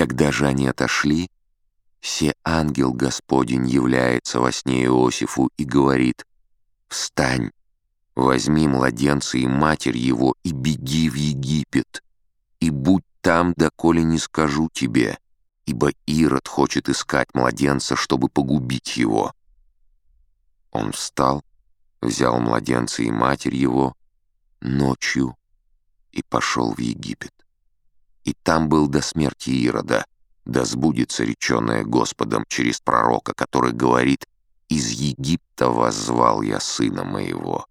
Когда же они отошли, все ангел Господень является во сне Иосифу и говорит «Встань, возьми младенца и матерь его и беги в Египет, и будь там, доколе не скажу тебе, ибо Ирод хочет искать младенца, чтобы погубить его». Он встал, взял младенца и матерь его ночью и пошел в Египет. И там был до смерти Ирода, да сбудется реченное Господом через пророка, который говорит «Из Египта воззвал я сына моего».